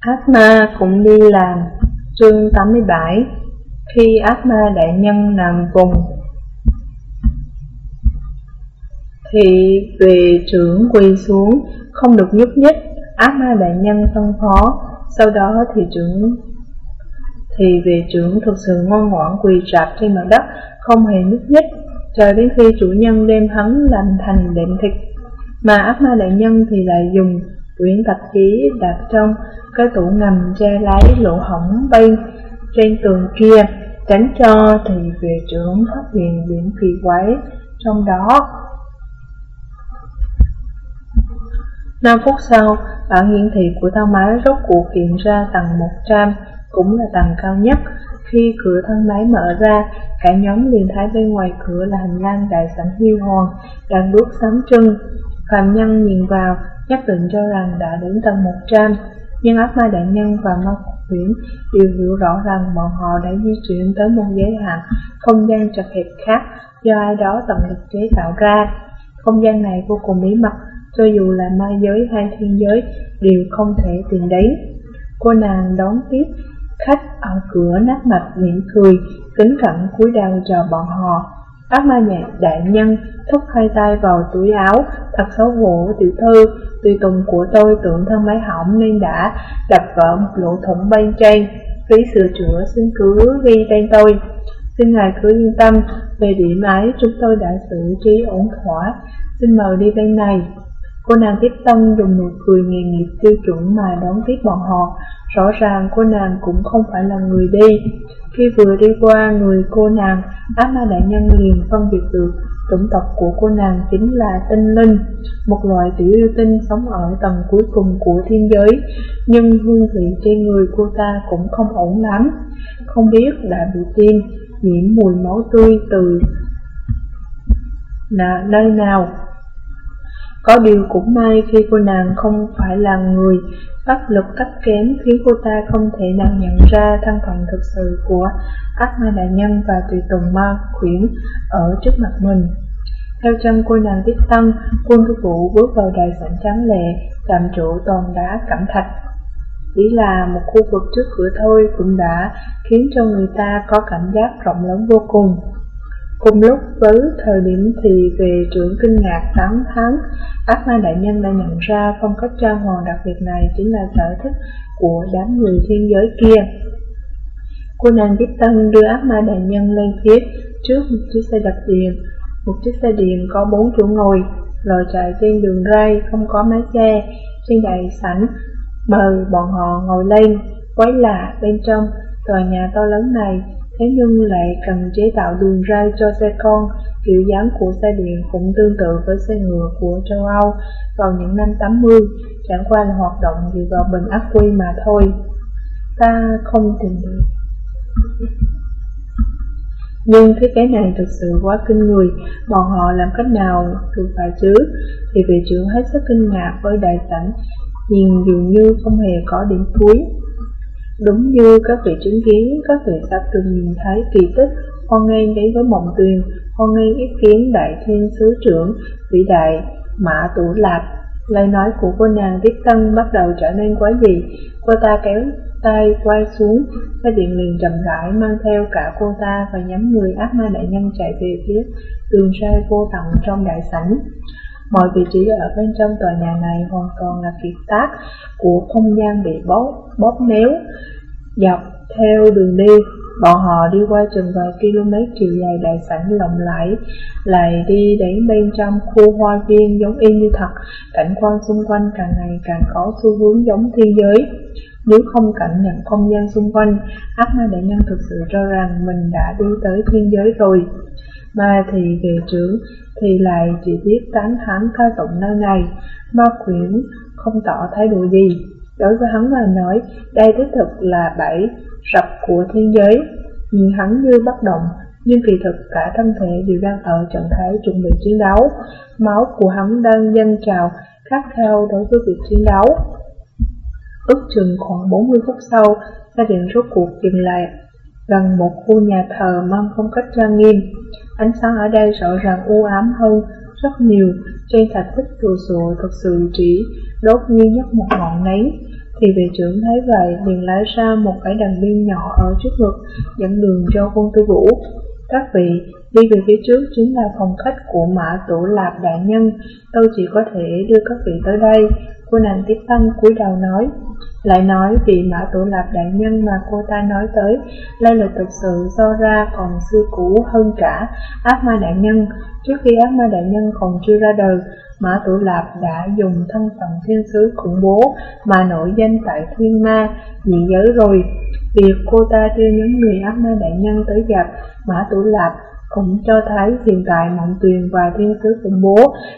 Ác ma cũng đi làm Chương 87 Khi ác ma đại nhân nằm vùng Thì về trưởng quỳ xuống, Không được nhúc nhích Ác ma đại nhân phân phó. Sau đó thì trưởng, Thì về trưởng thực sự ngoan ngoãn quỳ rạp trên mặt đất, Không hề nhúc nhích Chờ đến khi chủ nhân đem hắn làm thành đệm thịt. Mà ác ma đại nhân thì lại dùng quyển tạp chí đặt trong cái tủ ngầm che lấy lỗ hổng bên trên tường kia, tránh cho thì về trưởng phát hiện biển kỳ quái trong đó. 5 phút sau, bản hiển thị của thang máy rốt cuộc hiện ra tầng 100, cũng là tầng cao nhất. Khi cửa thang máy mở ra, cả nhóm liền thấy bên ngoài cửa là hành lang đại sảnh huy hoàng, đang bước sắm chân. Phạm nhân nhìn vào, nhất định cho rằng đã đến tầng 100, nhưng ác ma đại nhân và ma huyễn đều hiểu rõ rằng bọn họ đã di chuyển tới một giới hạn không gian chật hẹp khác do ai đó tận lực chế tạo ra. Không gian này vô cùng bí mật, cho dù là ma giới hay thiên giới đều không thể tìm đến. Cô nàng đón tiếp khách ở cửa nát mặt mỉm cười, kính cẩn cúi đầu chờ bọn họ. Ác ma nhạc đại nhân thúc hai tay vào túi áo, thật xấu hổ tiểu thư, tùy tùng của tôi tưởng thân máy hỏng nên đã đập vỡ một lỗ thủng bên trên. Phí sửa chữa xin cứ ghi tên tôi. Xin ngài cứ yên tâm, về điểm ấy chúng tôi đã xử trí ổn thỏa. Xin mời đi bên này. Cô nàng tiếp tân dùng nụ cười nghề nghiệp tiêu chuẩn mà đón tiếp bọn họ. Rõ ràng cô nàng cũng không phải là người đi. Khi vừa đi qua người cô nàng, ác ma đại nhân liền phân biệt được chủng tộc của cô nàng chính là tinh linh, một loại tiểu yêu tinh sống ở tầng cuối cùng của thiên giới, nhưng hương vị trên người cô ta cũng không ổn lắm. Không biết đã bị tiêm nhiễm mùi máu tươi từ nơi nào có điều cũng may khi cô nàng không phải là người, pháp lực cấp kém khiến cô ta không thể nào nhận ra thân phận thực sự của ác ma đại nhân và tùy tùng ma khuyển ở trước mặt mình. Theo chân cô nàng tiếp tân, quân thư vũ bước vào đại sảnh trắng lệ, tạm trụ toàn đá cẩm thạch. Chỉ là một khu vực trước cửa thôi cũng đã khiến cho người ta có cảm giác rộng lớn vô cùng. Cùng lúc với thời điểm thì về trưởng kinh ngạc 8 tháng, ác ma đại nhân đã nhận ra phong cách trang hoàng đặc biệt này chính là sở thích của đám người thiên giới kia. Cô nàng tiếp tân đưa ác ma đại nhân lên phía trước một chiếc xe đạp điện, một chiếc xe điện có bốn chỗ ngồi, lò chạy trên đường ray không có mái xe, trên đại sảnh, mời bọn họ ngồi lên, quấy lạ bên trong tòa nhà to lớn này thế nhưng lại cần chế tạo đường ray cho xe con, kiểu dáng của xe điện cũng tương tự với xe ngựa của châu Âu vào những năm 80, chẳng qua là hoạt động dựa vào bình ắc quy mà thôi. Ta không tìm được. Nhưng thiết kế này thực sự quá kinh người, bọn họ làm cách nào được phải chứ? Thì vị trưởng hết sức kinh ngạc với đại sảnh, nhìn dường như không hề có điểm cuối. Đúng như các vị chứng kiến, các vị đã từng nhìn thấy kỳ tích, hoan nghênh đến với mộng tuyền, hoan nghênh ý kiến đại thiên sứ trưởng, vĩ đại, mã tủ lạp. Lời nói của cô nàng viết Tân bắt đầu trở nên quá dị, cô ta kéo tay quay xuống, cái điện liền chậm rãi mang theo cả cô ta và nhóm người ác ma đại nhân chạy về phía đường ray vô tận trong đại sảnh. Mọi vị trí ở bên trong tòa nhà này hoàn toàn là kiệt tác của không gian bị bóp, bóp méo. Dọc theo đường đi, bọn họ đi qua chừng vài km chiều dài đại sảnh lộng lẫy, lại đi đến bên trong khu hoa viên giống y như thật, cảnh quan xung quanh càng ngày càng có xu hướng giống thiên giới. Nếu không cảm nhận không gian xung quanh, ác ma đại nhân thực sự cho rằng mình đã đi tới thiên giới rồi. Ma thì về trưởng, thì lại chỉ biết tán thán ca tụng nơi này, ma quyển không tỏ thái độ gì. Đối với hắn mà nói, đây đích thực là bảy rập của thiên giới, nhìn hắn như bất động, nhưng kỳ thực cả thân thể đều đang ở trạng thái chuẩn bị chiến đấu. Máu của hắn đang dâng trào, khát khao đối với việc chiến đấu. Ước chừng khoảng 40 phút sau, gia đình rốt cuộc dừng lại gần một khu nhà thờ mang phong cách trang nghiêm. Ánh sáng ở đây rõ ràng u ám hơn rất nhiều, trên thạch bích đồ sụa thật sự chỉ đốt như nhấc một ngọn nấy. Thì vệ trưởng thấy vậy liền lái ra một cái đàn biên nhỏ ở trước ngực dẫn đường cho quân tư vũ. Các vị, đi về phía trước chính là phòng khách của mã tổ lạp đại nhân, tôi chỉ có thể đưa các vị tới đây. Cô nàng tiếp tân cúi đầu nói, lại nói vị mã tổ lạp đại nhân mà cô ta nói tới, lai lịch thực sự do ra còn xưa cũ hơn cả ác ma đại nhân. Trước khi ác ma đại nhân còn chưa ra đời, Mã Tử Lạp đã dùng thân phận thiên sứ khủng bố mà nổi danh tại thiên ma, dị giới rồi. Việc cô ta đưa những người ác ma đại nhân tới gặp Mã Tử Lạp cũng cho thấy hiện tại Mộng Tuyền và thiên sứ khủng bố,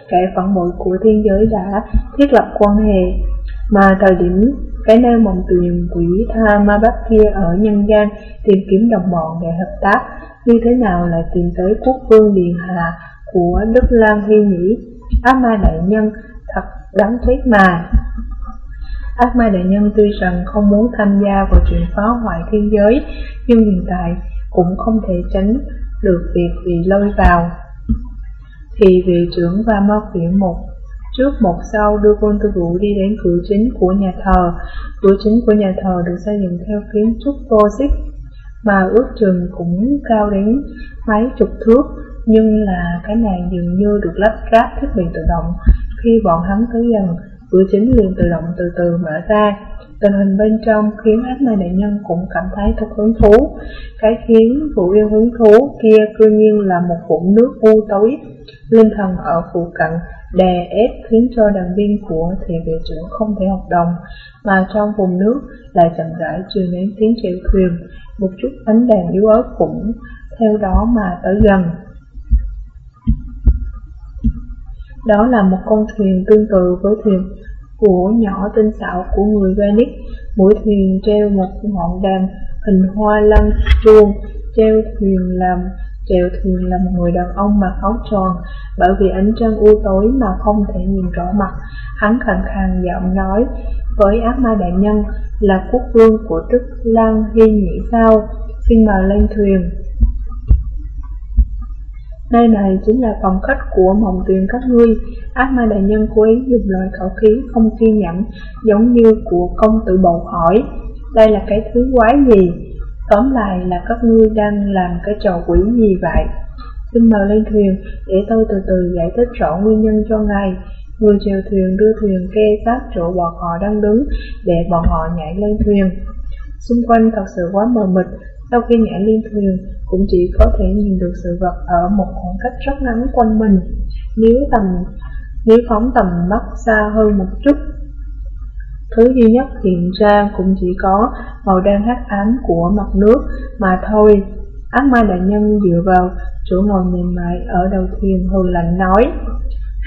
kẻ phản bội của thiên giới đã thiết lập quan hệ. Mà thời điểm cái nơi Mộng Tuyền quỷ tha ma bác kia ở nhân gian tìm kiếm đồng bọn để hợp tác, như thế nào lại tìm tới quốc vương Điện Hạ của Đức Lan huy nhĩ, Ác ma đại nhân thật đáng tiếc mà. Ác ma đại nhân tuy rằng không muốn tham gia vào chuyện phá hoại thiên giới, nhưng hiện tại cũng không thể tránh được việc bị lôi vào. Thì vị trưởng và mất viện một trước một sau đưa quân tư vụ đi đến cửa chính của nhà thờ. Cửa chính của nhà thờ được xây dựng theo kiến trúc Gothic, mà ước chừng cũng cao đến mấy chục thước, nhưng là cái này dường như được lắp ráp thiết bị tự động. Khi bọn hắn tới gần, cửa chính liền tự động từ từ mở ra. Tình hình bên trong khiến ác ma đại nhân cũng cảm thấy thật hứng thú. Cái khiến vụ yêu hứng thú kia cư nhiên là một vũng nước u tối. Linh thần ở phụ cận đè ép khiến cho đoàn viên của thị vệ trưởng không thể hoạt động, mà trong vùng nước lại chậm rãi truyền đến tiếng chèo thuyền, một chút ánh đèn yếu ớt cũng theo đó mà tới gần. Đó là một con thuyền tương tự với thuyền của nhỏ tinh xảo của người Venice. mũi thuyền treo một ngọn đàn hình hoa lăng chuông, treo thuyền làm chèo thuyền là một người đàn ông mặc áo tròn, bởi vì ánh trăng u tối mà không thể nhìn rõ mặt. Hắn khàn khàn giọng nói với ác ma đại nhân là quốc vương của Đức Lan Hy Nhĩ sao, xin mời lên thuyền. Nơi này chính là phòng khách của mộng tuyền các ngươi. Ác ma đại nhân cố ý dùng loại khẩu khí không kiên nhẫn, giống như của công tử bầu hỏi. Đây là cái thứ quái gì? Tóm lại là các ngươi đang làm cái trò quỷ gì vậy? Xin mời lên thuyền để tôi từ từ giải thích rõ nguyên nhân cho ngài. Người chèo thuyền đưa thuyền kê sát chỗ bọn họ đang đứng để bọn họ nhảy lên thuyền. Xung quanh thật sự quá mờ mịt, sau khi nhảy lên thuyền cũng chỉ có thể nhìn được sự vật ở một khoảng cách rất ngắn quanh mình. Nếu tầm nếu phóng tầm mắt xa hơn một chút, thứ duy nhất hiện ra cũng chỉ có màu đen hắc ám của mặt nước mà thôi. Ác ma đại nhân dựa vào chỗ ngồi mềm mại ở đầu thuyền hừ lạnh nói,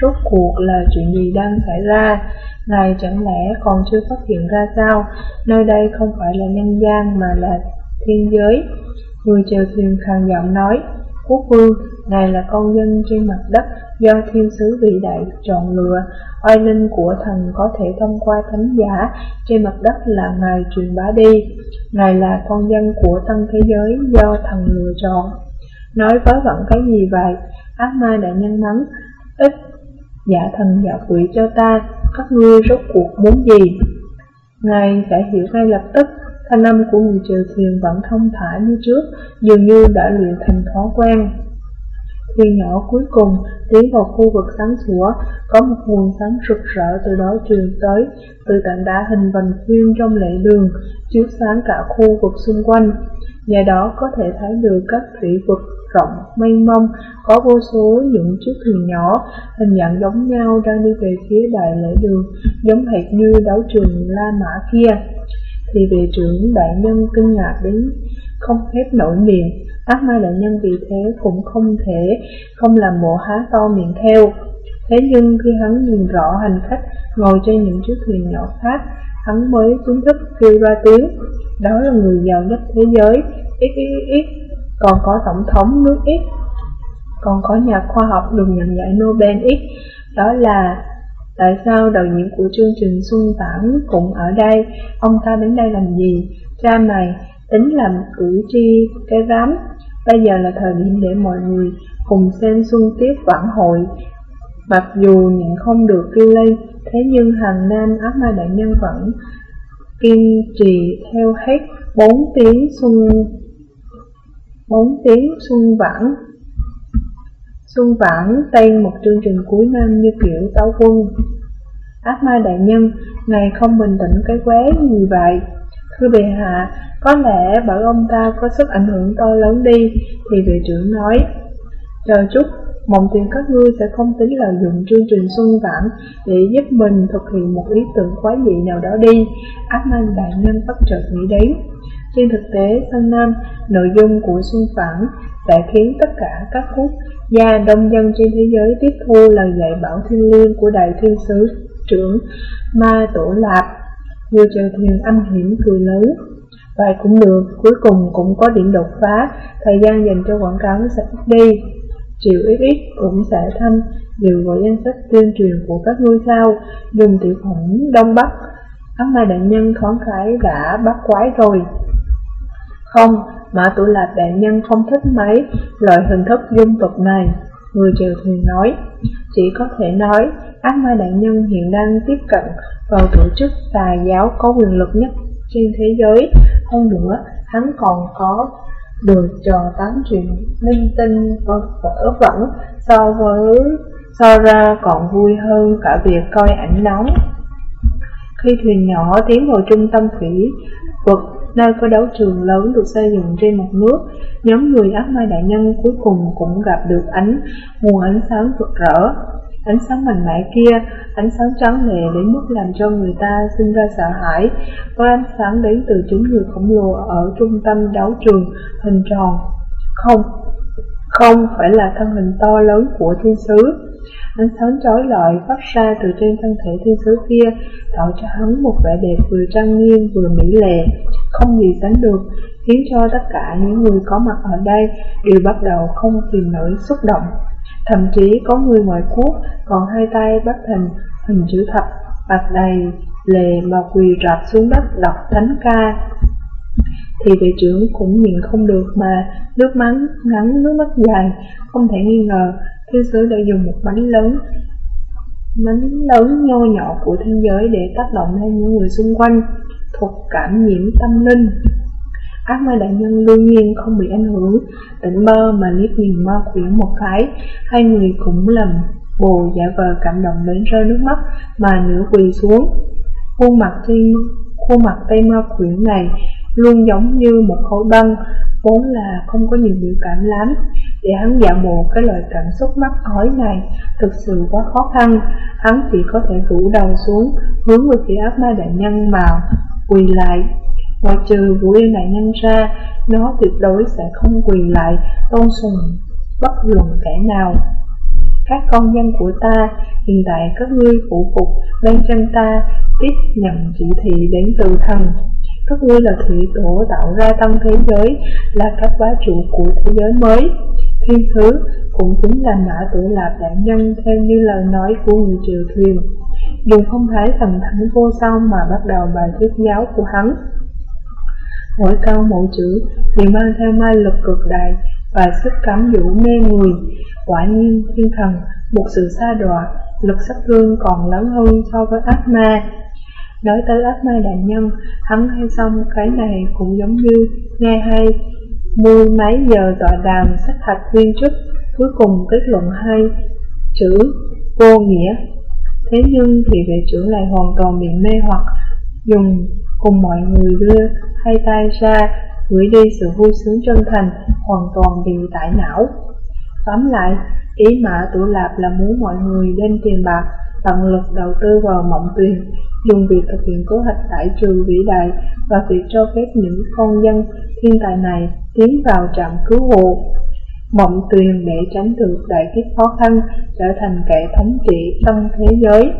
rốt cuộc là chuyện gì đang xảy ra? Ngài chẳng lẽ còn chưa phát hiện ra sao? Nơi đây không phải là nhân gian mà là thiên giới. Người chèo thuyền khàn giọng nói, Quốc vương, Ngài là con dân trên mặt đất do thiên sứ vĩ đại chọn lựa, oai linh của thần có thể thông qua thánh giả trên mặt đất là Ngài truyền bá đi. Ngài là con dân của tân thế giới do thần lựa chọn. Nói với vặn cái gì vậy? Ác ma đã nhân mắng, ít giả thần giả quỷ cho ta, các ngươi rốt cuộc muốn gì? Ngài phải hiểu ngay lập tức Thanh âm của người chèo thuyền vẫn thông thả như trước, dường như đã luyện thành thói quen. Thuyền nhỏ cuối cùng tiến vào khu vực sáng sủa, có một nguồn sáng rực rỡ từ đó truyền tới, từ tảng đá hình vành khuyên trong lệ đường, chiếu sáng cả khu vực xung quanh. Nhờ đó có thể thấy được các thủy vực rộng, mênh mông, có vô số những chiếc thuyền nhỏ, hình dạng giống nhau đang đi về phía đại lễ đường, giống hệt như đấu trường La Mã kia thì vị trưởng đại nhân kinh ngạc đến không khép nổi miệng. Ác ma đại nhân vì thế cũng không thể không làm mộ há to miệng theo. Thế nhưng khi hắn nhìn rõ hành khách ngồi trên những chiếc thuyền nhỏ khác, hắn mới chính thức kêu ra tiếng. Đó là người giàu nhất thế giới, ít ít ít, còn có tổng thống nước ít, còn có nhà khoa học được nhận giải Nobel ít, đó là Tại sao đạo diễn của chương trình Xuân Tản cũng ở đây, ông ta đến đây làm gì? Cha mày, tính làm cử tri cái rắm. Bây giờ là thời điểm để mọi người cùng xem xuân tiếp vãn hội. Mặc dù nhận không được kêu lên, thế nhưng hàng nam ác ma đại nhân vẫn kiên trì theo hết 4 tiếng xuân 4 tiếng xuân vãn. Xuân Vãn tên một chương trình cuối năm như kiểu táo quân. Ác ma đại nhân, ngài không bình tĩnh cái quế như vậy? Thưa bệ hạ, có lẽ bởi ông ta có sức ảnh hưởng to lớn đi Thì vị trưởng nói. Chờ chút, mộng tiền các ngươi sẽ không tính lợi dụng chương trình xuân vãn Để giúp mình thực hiện một ý tưởng quái dị nào đó đi. Ác ma đại nhân bất chợt nghĩ đến. Trên thực tế, sang năm, nội dung của xuân phản đã khiến tất cả các khúc gia đông dân trên thế giới tiếp thu lời dạy bảo thiên liêng của đại thiên sứ trưởng Ma Tổ Lạp. vừa chèo thuyền âm hiểm cười lớn. Vậy cũng được, cuối cùng cũng có điểm đột phá, thời gian dành cho quảng cáo sẽ ít đi. Triệu XX cũng sẽ thanh dựa vào danh sách tuyên truyền của các ngôi sao, dùng tiểu phẩm Đông Bắc. Ác ma đại nhân thoáng khái đã bắt quái rồi. Không, mà tụ là đại nhân không thích mấy loại hình thức dung tục này. Người triều thuyền nói, chỉ có thể nói ác ma đại nhân hiện đang tiếp cận vào tổ chức tà giáo có quyền lực nhất trên thế giới. Hơn nữa, hắn còn có được trò tán chuyện linh tinh vỡ vẩn so với so ra còn vui hơn cả việc coi ảnh nóng. Khi thuyền nhỏ tiến vào trung tâm thủy vực nơi có đấu trường lớn được xây dựng trên mặt nước, nhóm người ác ma đại nhân cuối cùng cũng gặp được ánh nguồn ánh sáng rực rỡ. Ánh sáng mạnh mẽ kia, ánh sáng trắng lệ đến mức làm cho người ta sinh ra sợ hãi, có ánh sáng đến từ chính người khổng lồ ở trung tâm đấu trường hình tròn. Không, không phải là thân hình to lớn của thiên sứ. Ánh sáng trói lọi phát ra từ trên thân thể thiên sứ kia, tạo cho hắn một vẻ đẹp vừa trang nghiêm vừa mỹ lệ, không gì sánh được, khiến cho tất cả những người có mặt ở đây đều bắt đầu không kìm nổi xúc động. Thậm chí có người ngoài quốc còn hai tay bắt thành hình chữ thập, mặt đầy lề mà quỳ rạp xuống đất đọc thánh ca thì vị trưởng cũng nhìn không được mà nước mắt ngắn nước mắt dài không thể nghi ngờ thiên sứ đã dùng một bánh lớn bánh lớn nho nhỏ của thế giới để tác động lên những người xung quanh, thuộc cảm nhiễm tâm linh. Ác ma đại nhân đương nhiên không bị ảnh hưởng, tỉnh mơ mà liếc nhìn ma quỷ một cái, hai người cũng lầm bồ giả vờ cảm động đến rơi nước mắt mà nửa quỳ xuống. Khuôn mặt trên khuôn mặt tây ma quyển này luôn giống như một khối băng, vốn là không có nhiều biểu cảm lắm. Để hắn giả bộ cái loại cảm xúc mắc ói này thực sự quá khó khăn, hắn chỉ có thể rủ đầu xuống, hướng về phía ác ma đại nhân mà quỳ lại. Ngoài trừ vũ yên đại nhân ra, nó tuyệt đối sẽ không quỳ lại tôn sùng bất luận kẻ nào. Các con dân của ta, hiện tại các ngươi phụ phục bên chân ta, tiếp nhận chỉ thị đến từ thần các ngươi là thủy tổ tạo ra tăng thế giới, là các bá chủ của thế giới mới. Thiên sứ cũng chính là mã tử lạp đại nhân theo như lời nói của người triều thuyền. Dùng không thái thần thánh vô song mà bắt đầu bài thuyết giáo của hắn. Mỗi câu mỗi chữ đều mang theo ma lực cực đại và sức cám dỗ mê người. Quả nhiên thiên thần, một sự xa đọa, lực sát thương còn lớn hơn so với ác ma. Nói tới ác ma đại nhân, hắn hay xong cái này cũng giống như nghe hay mười mấy giờ tọa đàm sách hạch viên chức, cuối cùng kết luận hai chữ vô nghĩa. Thế nhưng thì vệ trưởng lại hoàn toàn bị mê hoặc, dùng cùng mọi người đưa hai tay ra, gửi đi sự vui sướng chân thành, hoàn toàn bị tải não. Tóm lại, ý mã tủ lạp là muốn mọi người lên tiền bạc, tận lực đầu tư vào mộng tuyền, dùng việc thực hiện kế hoạch tải trừ vĩ đại và việc cho phép những con dân thiên tài này tiến vào trạm cứu hộ. Mộng tuyền để tránh được đại kiếp khó khăn trở thành kẻ thống trị tân thế giới.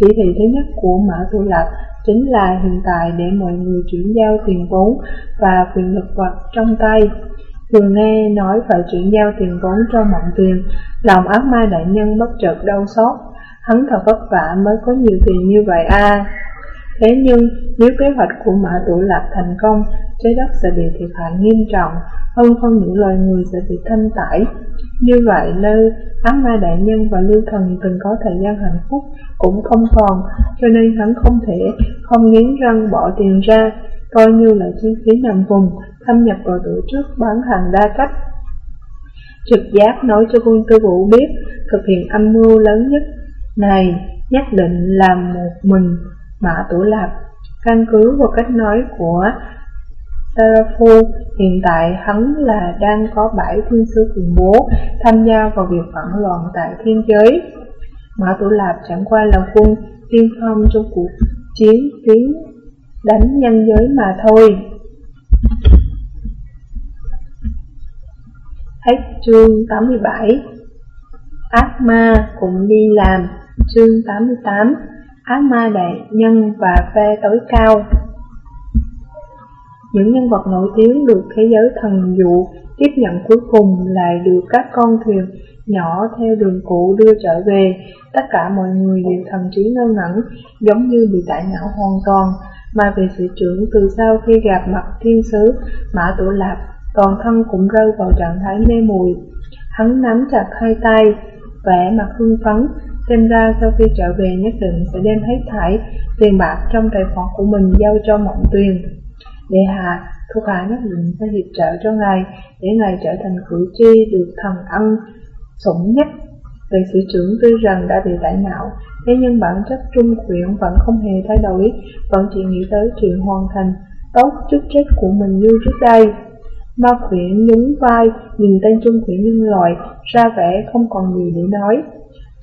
Chỉ thị thứ nhất của Mã Thu Lạc chính là hiện tại để mọi người chuyển giao tiền vốn và quyền lực vật trong tay. Vừa nghe nói phải chuyển giao tiền vốn cho mộng tuyền, lòng ác ma đại nhân bất chợt đau xót hắn thật vất vả mới có nhiều tiền như vậy à. Thế nhưng, nếu kế hoạch của Mã Tử Lạc thành công, trái đất sẽ bị thiệt hại nghiêm trọng, hơn không những loài người sẽ bị thanh tải. Như vậy nơi Ác Ma Đại Nhân và Lưu Thần từng có thời gian hạnh phúc cũng không còn, cho nên hắn không thể không nghiến răng bỏ tiền ra, coi như là chi phí nằm vùng, thâm nhập vào tổ chức bán hàng đa cách. Trực giác nói cho quân tư vũ biết thực hiện âm mưu lớn nhất này, nhất định làm một mình Mã Tử Lạp. Căn cứ vào cách nói của sarafu hiện tại hắn là đang có bảy quân sư khủng bố tham gia vào việc phản loạn tại thiên giới. Mã Tử Lạp chẳng qua là quân tiên phong trong cuộc chiến tiến đánh nhân giới mà thôi. Hết chương 87 Ác ma cũng đi làm Chương 88 Ác ma đại nhân và phe tối cao Những nhân vật nổi tiếng được thế giới thần dụ tiếp nhận cuối cùng lại được các con thuyền nhỏ theo đường cũ đưa trở về. Tất cả mọi người đều thần trí ngơ ngẩn, giống như bị đại não hoàn toàn. Mà về sự trưởng từ sau khi gặp mặt thiên sứ Mã Tổ Lạp, toàn thân cũng rơi vào trạng thái mê muội. Hắn nắm chặt hai tay, vẻ mặt hưng phấn, xem ra sau khi trở về nhất định sẽ đem hết thảy tiền bạc trong tài khoản của mình giao cho mộng tuyền. Đệ hạ, thuộc hạ nhất định sẽ hiệp trợ cho ngài, để ngài trở thành cử tri được thần ân sủng nhất. Vệ sĩ trưởng tuy rằng đã bị đại não, thế nhưng bản chất trung quyển vẫn không hề thay đổi, vẫn chỉ nghĩ tới chuyện hoàn thành tốt chức trách của mình như trước đây. Ma quyển nhún vai, nhìn tên trung quyển nhân loại, ra vẻ không còn gì để nói.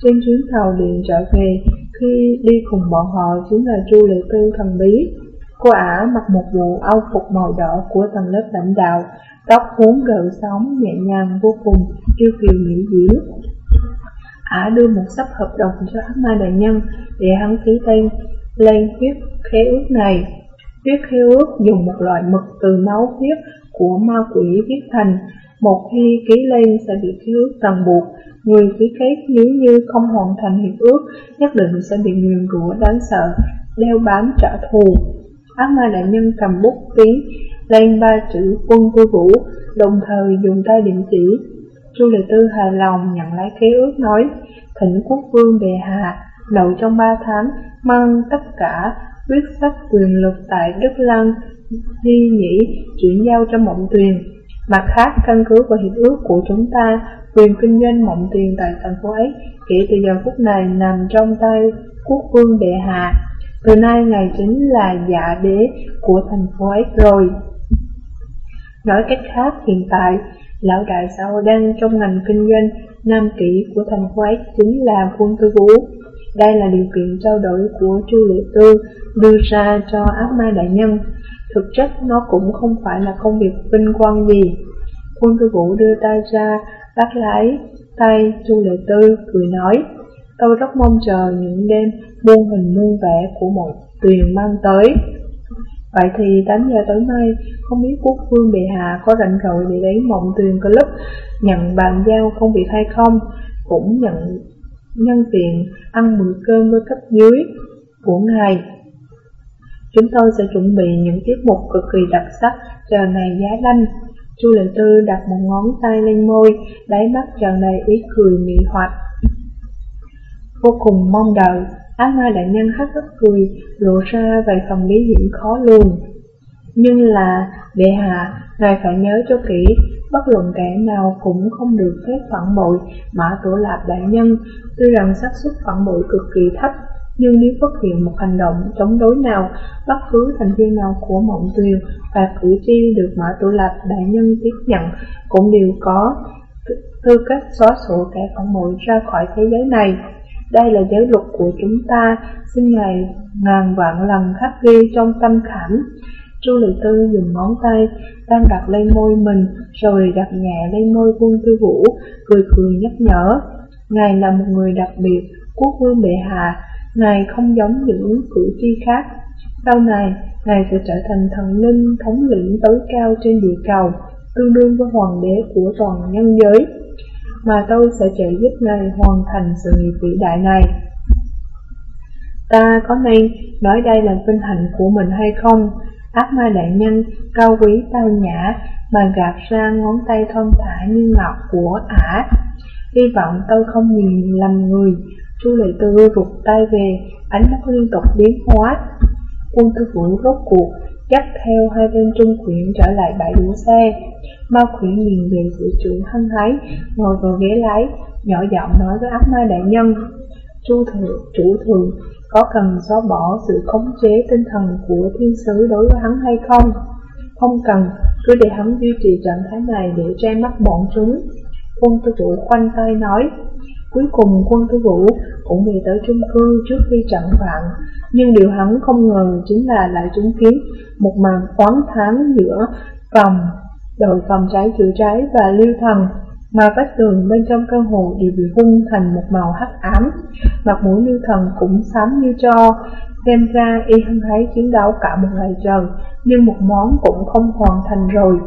Trên chuyến tàu điện trở về, khi đi cùng bọn họ chính là Chu Lệ Tư thần bí. Cô ả mặc một bộ áo phục màu đỏ của tầng lớp lãnh đạo, tóc cuốn gợn sóng nhẹ nhàng vô cùng, yêu kiều mỹ diễm. Ả đưa một sắp hợp đồng cho ác ma đại nhân để hắn ký tên lên huyết khế ước này. Huyết khế ước dùng một loại mực từ máu huyết của ma quỷ viết thành, một khi ký lên sẽ bị ký ước ràng buộc, người ký kết nếu như không hoàn thành hiệp ước nhất định sẽ bị nguyền rủa đáng sợ, đeo bám trả thù. Ác ma đại nhân cầm bút ký lên ba chữ quân tư vũ, đồng thời dùng tay điểm chỉ. Chu Lệ Tư hài lòng nhận lấy ký ước nói, thỉnh quốc vương bệ hạ, đầu trong ba tháng, mang tất cả quyết sách quyền lực tại Đức Lăng, Di Nhĩ chuyển giao cho Mộng Tuyền. Mặt khác, căn cứ vào hiệp ước của chúng ta, quyền kinh doanh mộng tiền tại thành phố ấy kể từ giờ phút này nằm trong tay quốc vương đệ hạ. Từ nay ngài chính là dạ đế của thành phố ấy rồi. Nói cách khác, hiện tại, lão đại sau đang trong ngành kinh doanh nam kỷ của thành phố ấy chính là quân tư vũ. Đây là điều kiện trao đổi của Chu Lệ Tư đưa ra cho ác ma đại nhân. Thực chất nó cũng không phải là công việc vinh quang gì. Quân tư vũ đưa tay ra, bắt lấy tay Chu Lệ Tư, cười nói, tôi rất mong chờ những đêm muôn hình muôn vẻ của một tuyền mang tới. Vậy thì 8 giờ tối nay, không biết quốc vương bệ hạ có rảnh rỗi để đến mộng tuyền có lúc nhận bàn giao công việc hay không, cũng nhận nhân tiện ăn bữa cơm với cấp dưới của ngài. Chúng tôi sẽ chuẩn bị những tiết mục cực kỳ đặc sắc chờ ngày giá lanh. Chu Lệ Tư đặt một ngón tay lên môi, đáy mắt tràn đầy ý cười mị hoặc. Vô cùng mong đợi, Á ma đại nhân hắt hắt cười, lộ ra vài phần bí hiểm khó lường. Nhưng là, đệ hạ, ngài phải nhớ cho kỹ, bất luận kẻ nào cũng không được phép phản bội Mã Tổ Lạp Đại Nhân, tuy rằng xác suất phản bội cực kỳ thấp, nhưng nếu phát hiện một hành động chống đối nào, bất cứ thành viên nào của mộng tuyền và cử tri được Mã Tổ lập Đại Nhân tiếp nhận cũng đều có tư cách xóa sổ kẻ phản bội ra khỏi thế giới này. Đây là giới luật của chúng ta, xin Ngài ngàn vạn lần khắc ghi trong tâm khảm. Chu Lệ Tư dùng ngón tay đang đặt lên môi mình, rồi đặt nhẹ lên môi quân tư vũ, cười cười nhắc nhở. Ngài là một người đặc biệt, quốc vương bệ hạ, Ngài không giống những cử tri khác. Sau này, Ngài sẽ trở thành thần linh thống lĩnh tối cao trên địa cầu, tương đương với hoàng đế của toàn nhân giới, mà tôi sẽ trợ giúp Ngài hoàn thành sự nghiệp vĩ đại này. Ta có nên nói đây là vinh hạnh của mình hay không? Ác ma đại nhân, cao quý tao nhã, mà gạt ra ngón tay thon thả như ngọc của ả. Hy vọng tôi không nhìn lầm người, Chu Lệ Tư rụt tay về, ánh mắt liên tục biến hóa. Quân tư vũ rốt cuộc, dắt theo hai tên trung quyển trở lại bãi đỗ xe. Mao quyển nhìn về sự trưởng hăng hái, ngồi vào ghế lái, nhỏ giọng nói với ác ma đại nhân. Chu thượng, chủ thượng, có cần xóa bỏ sự khống chế tinh thần của thiên sứ đối với hắn hay không? Không cần, cứ để hắn duy trì trạng thái này để che mắt bọn chúng. Quân tư vũ khoanh tay nói, Cuối cùng quân tư vũ cũng về tới chung cư trước khi trận vạn, nhưng điều hắn không ngờ chính là lại chứng kiến một màn toán tháng giữa phòng, đội phòng cháy chữa cháy và lưu thần, mà vách tường bên trong căn hộ đều bị hung thành một màu hắc ám, mặt mũi lưu thần cũng xám như cho, xem ra y hăng thấy chiến đấu cả một ngày trời, nhưng một món cũng không hoàn thành rồi.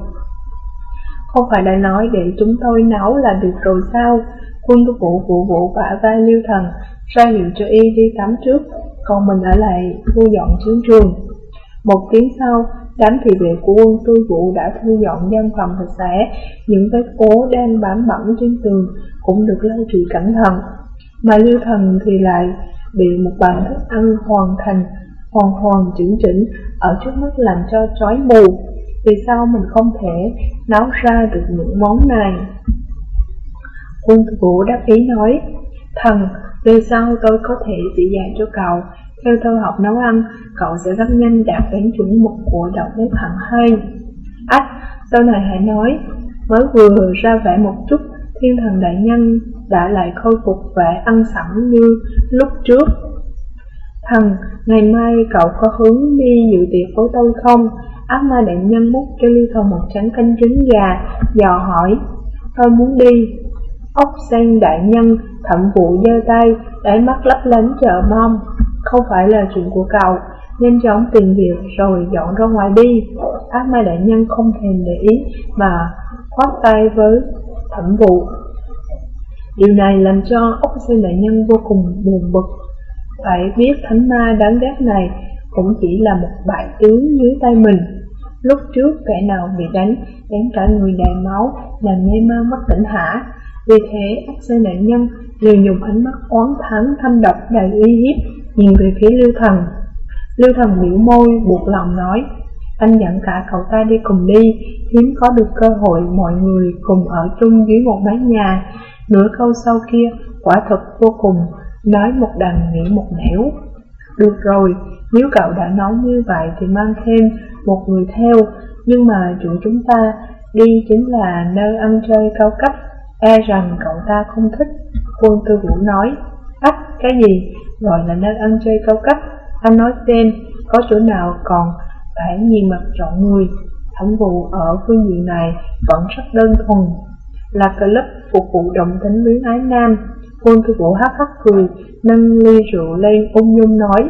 Không phải đã nói để chúng tôi nấu là được rồi sao? Quân tu vũ vụ vũ vả vai lưu thần, ra hiệu cho y đi tắm trước, còn mình ở lại thu dọn chiến trường. Một tiếng sau, đám thị vệ của quân tu vũ đã thu dọn gian phòng sạch sẽ, những vết ố đang bám bẩn trên tường cũng được lau chùi cẩn thận. Mà lưu thần thì lại bị một bàn thức ăn hoàn thành, hoàn hoàn chỉnh chỉnh ở trước mắt làm cho chói mù. Vì sao mình không thể nấu ra được những món này? Quân vũ đáp ý nói, Thần, về sau tôi có thể chỉ dạy cho cậu, theo tôi học nấu ăn, cậu sẽ rất nhanh đạt đến chuẩn mực của đầu bếp hạng hai. Ách, sau này hãy nói, mới vừa ra vẻ một chút, thiên thần đại nhân đã lại khôi phục vẻ ăn sẵn như lúc trước. Thần, ngày mai cậu có hướng đi dự tiệc với tôi không? Ác ma đại nhân múc cho ly thần một chén canh trứng gà, dò hỏi, tôi muốn đi. Ốc sen đại nhân, thẩm vụ giơ tay, đáy mắt lấp lánh chờ mong. Không phải là chuyện của cậu, nhanh chóng tìm việc rồi dọn ra ngoài đi. Ác ma đại nhân không thèm để ý mà khoát tay với thẩm vụ. Điều này làm cho ốc sen đại nhân vô cùng buồn bực. Phải biết thánh ma đáng ghét này cũng chỉ là một bại tướng dưới tay mình. Lúc trước kẻ nào bị đánh, đánh cả người đầy máu, làm mê man mất tỉnh hả? Vì thế, ác sư nạn nhân liền dùng ánh mắt oán thán thâm độc đầy uy hiếp, nhìn về phía Lưu Thần. Lưu Thần biểu môi, buộc lòng nói, anh dẫn cả cậu ta đi cùng đi, hiếm có được cơ hội mọi người cùng ở chung dưới một mái nhà. Nửa câu sau kia, quả thật vô cùng, nói một đằng nghĩ một nẻo. Được rồi, nếu cậu đã nói như vậy thì mang thêm một người theo, nhưng mà chủ chúng ta đi chính là nơi ăn chơi cao cấp, e rằng cậu ta không thích. Quân tư vũ nói, ách, cái gì, gọi là nơi ăn chơi cao cấp, anh nói xem, có chỗ nào còn phải nhìn mặt chọn người. Thẩm vụ ở phương diện này vẫn rất đơn thuần, là club phục vụ động tính luyến ái nam. Quân tư vũ hắc hắc cười, nâng ly rượu lên ung nhung nói,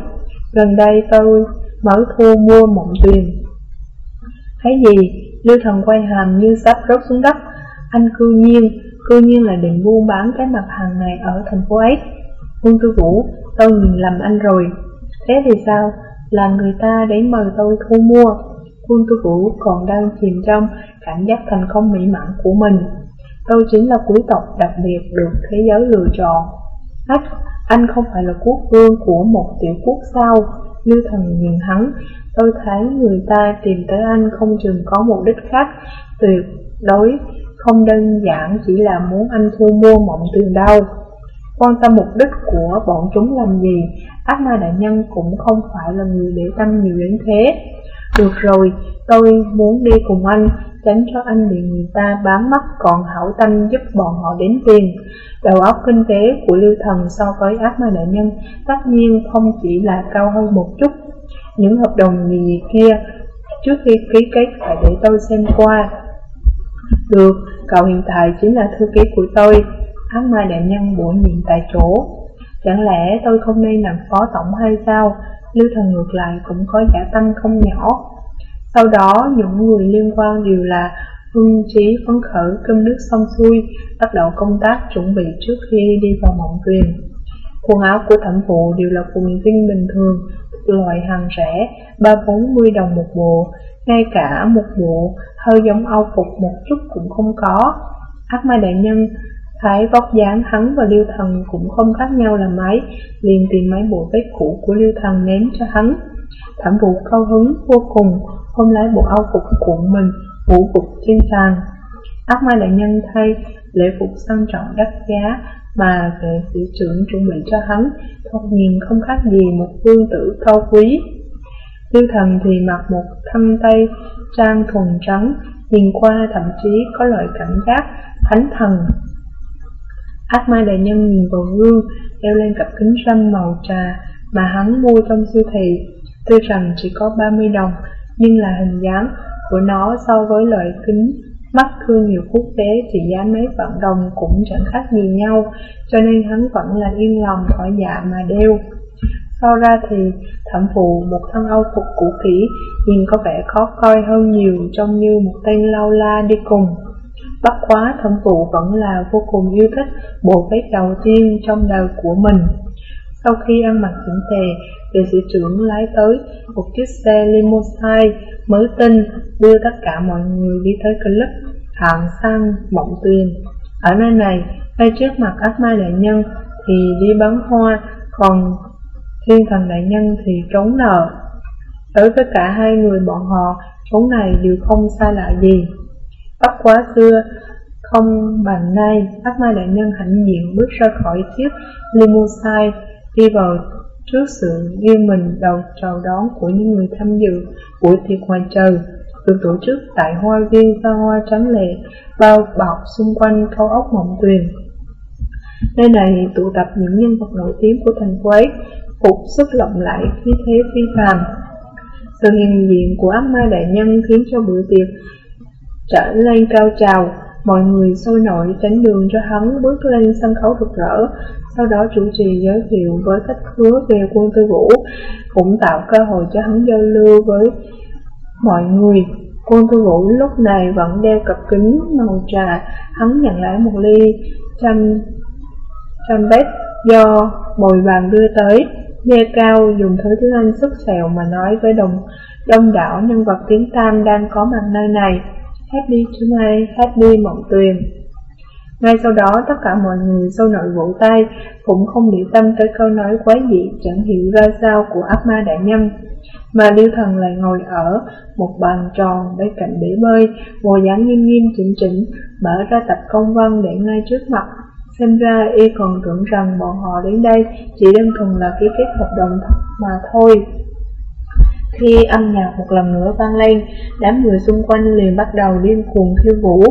Gần đây tôi mới thu mua mộng tuyền Thấy gì? Lưu thần quay hàm như sắp rớt xuống đất Anh cư nhiên, cư nhiên là định buôn bán cái mặt hàng này ở thành phố ấy. Quân tư vũ, tôi nhìn lầm anh rồi. Thế thì sao? Là người ta đến mời tôi thu mua. Quân tư vũ còn đang chìm trong cảm giác thành công mỹ mãn của mình. Tôi chính là quý tộc đặc biệt được thế giới lựa chọn. Ách, anh không phải là quốc vương của một tiểu quốc sao? Lưu thần nhìn hắn, tôi thấy người ta tìm tới anh không chừng có mục đích khác, tuyệt đối không đơn giản chỉ là muốn anh thu mua mộng tiền đâu. Quan tâm mục đích của bọn chúng làm gì, ác ma đại nhân cũng không phải là người để tâm nhiều đến thế. Được rồi, tôi muốn đi cùng anh, tránh cho anh bị người ta bám mắt còn hảo tâm giúp bọn họ đến tiền. Đầu óc kinh tế của lưu thần so với ác ma đại nhân tất nhiên không chỉ là cao hơn một chút. Những hợp đồng gì gì kia, trước khi ký kết phải để tôi xem qua. Được, cậu hiện tại chính là thư ký của tôi. Ác ma đại nhân bổ nhiệm tại chỗ. Chẳng lẽ tôi không nên làm phó tổng hay sao? Lưu thần ngược lại cũng có giả tăng không nhỏ. Sau đó, những người liên quan đều là hưng trí phấn khởi cơm nước xong xuôi, bắt đầu công tác chuẩn bị trước khi đi vào mộng tuyền. Quần áo của thẩm phụ đều là quần jean bình thường, loại hàng rẻ, ba bốn mươi đồng một bộ, ngay cả một bộ hơi giống Âu Phục một chút cũng không có. Ác ma đại nhân thấy vóc dáng hắn và Liêu Thần cũng không khác nhau là mấy, liền tìm mấy bộ vết cũ của Liêu Thần ném cho hắn. Thẩm vụ cao hứng vô cùng, hôm lấy bộ áo phục của mình, vũ phục trên sàn. Ác ma đại nhân thay lễ phục sang trọng đắt giá mà vệ sĩ trưởng chuẩn bị cho hắn, thoạt nhìn không khác gì một vương tử cao quý. Lưu thần thì mặc một thân tay trang thuần trắng, nhìn qua thậm chí có loại cảm giác thánh thần. Ác ma đại nhân nhìn vào gương, đeo lên cặp kính râm màu trà mà hắn mua trong siêu thị. Tuy rằng chỉ có 30 đồng, nhưng là hình dáng của nó so với loại kính mắt thương hiệu quốc tế trị giá mấy vạn đồng cũng chẳng khác gì nhau, cho nên hắn vẫn là yên lòng khỏi dạ mà đeo sau ra thì thẩm phụ một thân âu phục cũ kỹ nhìn có vẻ khó coi hơn nhiều trông như một tên lao la đi cùng. Bất quá thẩm phụ vẫn là vô cùng yêu thích bộ vest đầu tiên trong đời của mình. Sau khi ăn mặc chỉnh tề, vệ sĩ trưởng lái tới một chiếc xe limousine mới tinh đưa tất cả mọi người đi tới club hạng sang mộng tuyền. Ở nơi này, ngay trước mặt ác ma đại nhân thì đi bắn hoa, còn thiên thần đại nhân thì trốn nợ. Đối với cả hai người bọn họ, trốn này đều không xa lạ gì. Bất quá xưa, không bằng nay, ác ma đại nhân hãnh diện bước ra khỏi chiếc limousine, đi vào trước sự ghi mình đầu chào đón của những người tham dự buổi tiệc ngoài trời được tổ chức tại hoa viên xa hoa trắng lệ bao bọc xung quanh cao ốc mộng tuyền. Nơi này tụ tập những nhân vật nổi tiếng của thành phố ấy, phục sức lộng lẫy khí thế phi phàm. Sự hiện diện của ác ma đại nhân khiến cho bữa tiệc trở lên cao trào, mọi người sôi nổi tránh đường cho hắn bước lên sân khấu rực rỡ, sau đó chủ trì giới thiệu với khách khứa về quân tư vũ, cũng tạo cơ hội cho hắn giao lưu với mọi người. Quân tư vũ lúc này vẫn đeo cặp kính màu trà, hắn nhận lại một ly trăm trăm bét do bồi bàn đưa tới, nghe cao dùng thứ tiếng Anh sức sẹo mà nói với đồng đông đảo nhân vật tiếng Tam đang có mặt nơi này. Happy tonight, happy mộng tuyền. Ngay sau đó tất cả mọi người sâu nội vỗ tay, cũng không để tâm tới câu nói quái dị chẳng hiểu ra sao của ác ma đại nhân. Mà Liêu Thần lại ngồi ở một bàn tròn bên cạnh bể bơi, ngồi dáng nghiêm nghiêm chỉnh chỉnh, mở ra tập công văn để ngay trước mặt. Xem ra y còn tưởng rằng bọn họ đến đây chỉ đơn thuần là ký kết hợp đồng mà thôi. Khi âm nhạc một lần nữa vang lên, đám người xung quanh liền bắt đầu điên cuồng khiêu vũ.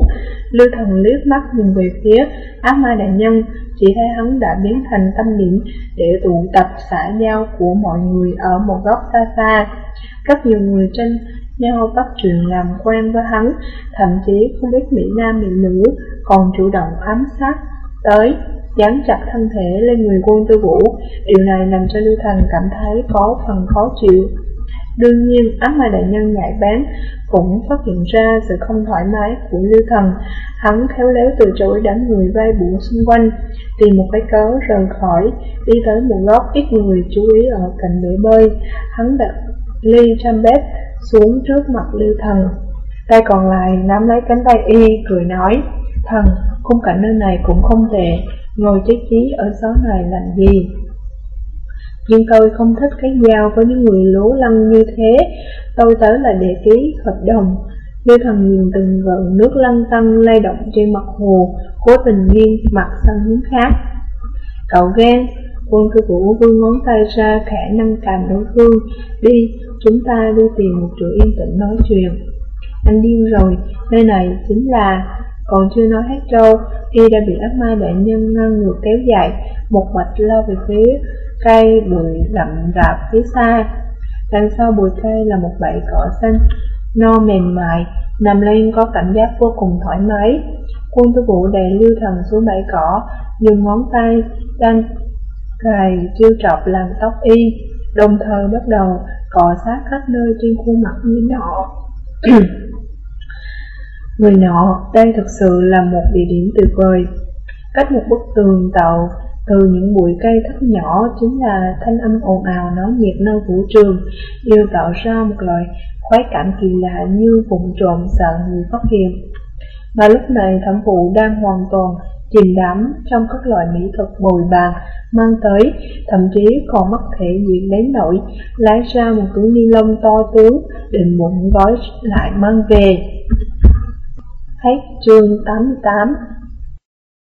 Lưu thần liếc mắt nhìn về phía ác ma đại nhân, chỉ thấy hắn đã biến thành tâm điểm để tụ tập xã giao của mọi người ở một góc xa xa. Rất nhiều người trên nhau bắt chuyện làm quen với hắn, thậm chí không biết Mỹ Nam Mỹ nữ còn chủ động ám sát tới dán chặt thân thể lên người quân tư vũ. Điều này làm cho Lưu Thành cảm thấy có phần khó chịu. Đương nhiên, ác ma đại nhân nhạy bén cũng phát hiện ra sự không thoải mái của Lưu Thần. Hắn khéo léo từ chối đám người vây bủa xung quanh, tìm một cái cớ rời khỏi, đi tới một góc ít người chú ý ở cạnh bể bơi. Hắn đặt ly trăm bếp xuống trước mặt Lưu Thần. Tay còn lại nắm lấy cánh tay y, cười nói, Thần, khung cảnh nơi này cũng không tệ, ngồi chết chí ở xó này làm gì? nhưng tôi không thích cái giao với những người lố lăng như thế. Tôi tới là để ký hợp đồng. Như thần nhìn từng gợn nước lăn tăng lay động trên mặt hồ, cố tình nghiêng mặt sang hướng khác. Cậu ghen, quân cư vũ vươn ngón tay ra khẽ nâng cằm đối phương. Đi, chúng ta đi tìm một chỗ yên tĩnh nói chuyện. Anh điên rồi, nơi này chính là... Còn chưa nói hết trâu, y đã bị ác ma đại nhân ngăn ngược kéo dài, một mạch lao về phía cây bụi rậm rạp phía xa. Đằng sau bụi cây là một bãi cỏ xanh, no mềm mại, nằm lên có cảm giác vô cùng thoải mái. Quân tư vũ đè lưu thần xuống bãi cỏ, dùng ngón tay đang cài chiêu trọc làm tóc y, đồng thời bắt đầu cọ sát khắp nơi trên khuôn mặt như nọ người nọ, đây thực sự là một địa điểm tuyệt vời. Cách một bức tường tạo từ những bụi cây thấp nhỏ chính là thanh âm ồn ào náo nhiệt nơi vũ trường, đều tạo ra một loại khoái cảm kỳ lạ như vùng trộm sợ người phát hiện. Mà lúc này thẩm phụ đang hoàn toàn chìm đắm trong các loại mỹ thuật bồi bàn mang tới, thậm chí còn mất thể diện đến nỗi lấy ra một túi ni lông to tướng định bụng gói lại mang về. Hết chương 88